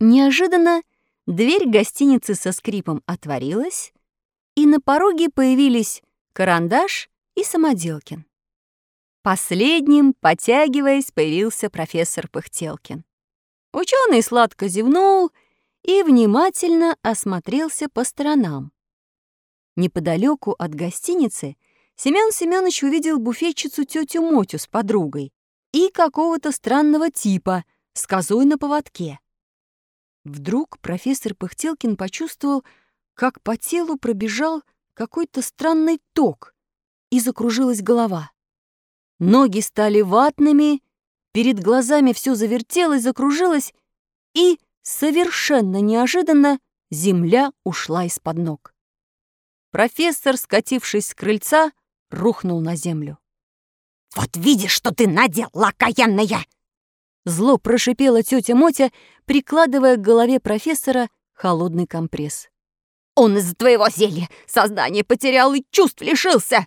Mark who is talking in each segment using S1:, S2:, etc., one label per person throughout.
S1: Неожиданно дверь гостиницы со скрипом отворилась, и на пороге появились карандаш и самоделкин. Последним, потягиваясь, появился профессор Пыхтелкин. Ученый сладко зевнул и внимательно осмотрелся по сторонам. Неподалеку от гостиницы Семён Семёныч увидел буфетчицу тетю Мотю с подругой и какого-то странного типа с козой на поводке. Вдруг профессор Пыхтелкин почувствовал, как по телу пробежал какой-то странный ток, и закружилась голова. Ноги стали ватными, перед глазами все завертелось, закружилось, и, совершенно неожиданно, земля ушла из-под ног. Профессор, скатившись с крыльца, рухнул на землю.
S2: «Вот видишь, что ты наделала, окаянная!»
S1: Зло прошипела тетя Мотя, прикладывая к голове профессора холодный компресс.
S2: «Он из-за твоего зелья сознание потерял и чувств лишился!»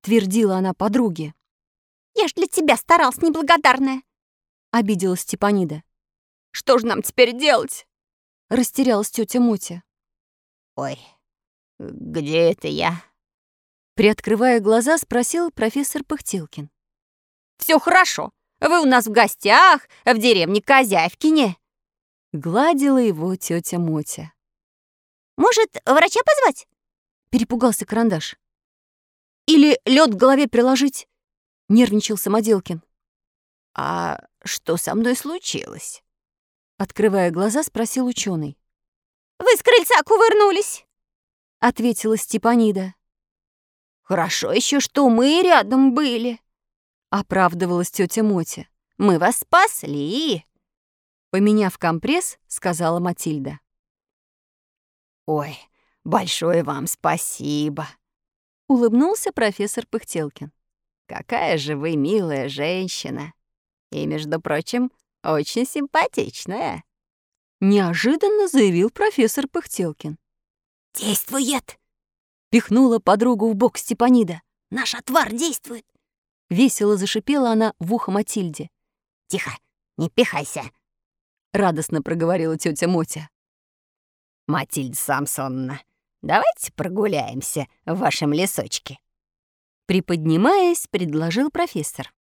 S1: Твердила она подруге.
S3: «Я ж для тебя старалась, неблагодарная!»
S1: Обиделась Степанида.
S2: «Что же нам теперь делать?»
S1: Растерялась тетя Мотя.
S2: «Ой, где это я?»
S1: Приоткрывая глаза, спросил профессор Пыхтелкин.
S2: Все хорошо. Вы у нас в гостях, в деревне Козявкине.
S1: Гладила его тетя Мотя.
S3: «Может, врача позвать?»
S1: Перепугался карандаш. «Или лед к голове приложить?» Нервничал Самоделкин.
S2: «А что со мной случилось?»
S1: Открывая глаза, спросил ученый.
S3: «Вы с крыльца кувырнулись!»
S1: Ответила Степанида.
S2: «Хорошо еще, что мы рядом были», —
S1: оправдывалась тетя Мотя.
S2: «Мы вас спасли!»
S1: Поменяв компресс, сказала Матильда.
S2: «Ой, большое вам спасибо!»
S1: — улыбнулся профессор Пыхтелкин.
S2: «Какая же вы милая женщина! И, между прочим, очень симпатичная!»
S1: Неожиданно заявил профессор Пыхтелкин.
S2: «Действует!»
S1: Пихнула подругу в бок Степанида.
S2: «Наш отвар действует!»
S1: Весело зашипела она в ухо Матильде.
S2: «Тихо, не пихайся!»
S1: Радостно проговорила тетя Мотя.
S2: «Матильда Самсонна, давайте прогуляемся в вашем лесочке».
S1: Приподнимаясь, предложил профессор.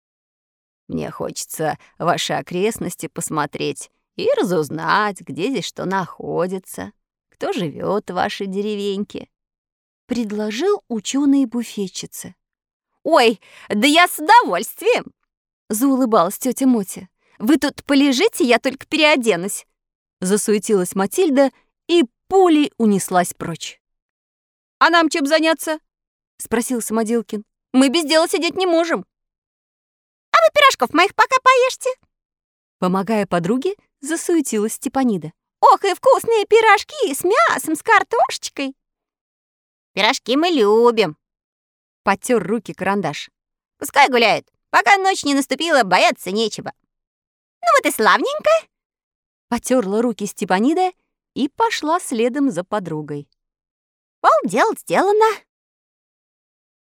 S2: «Мне хочется ваши окрестности посмотреть и разузнать, где здесь что находится, кто живет в вашей деревеньке
S1: предложил ученые буфетчице.
S3: «Ой, да я с удовольствием!»
S1: — заулыбалась тетя Мотя.
S3: «Вы тут полежите, я только переоденусь!»
S1: Засуетилась Матильда и пулей унеслась прочь.
S3: «А нам чем заняться?»
S1: — спросил Самоделкин.
S3: «Мы без дела сидеть не можем». «А вы пирожков моих пока поешьте!»
S1: Помогая подруге, засуетилась Степанида.
S3: «Ох, и вкусные пирожки с мясом, с картошечкой!»
S2: Пирожки мы любим.
S1: Потер руки карандаш.
S2: Пускай гуляют. Пока ночь не наступила, бояться нечего.
S3: Ну вот и славненько.
S1: Потерла руки Степанида и пошла следом за подругой.
S3: Пол дел сделано.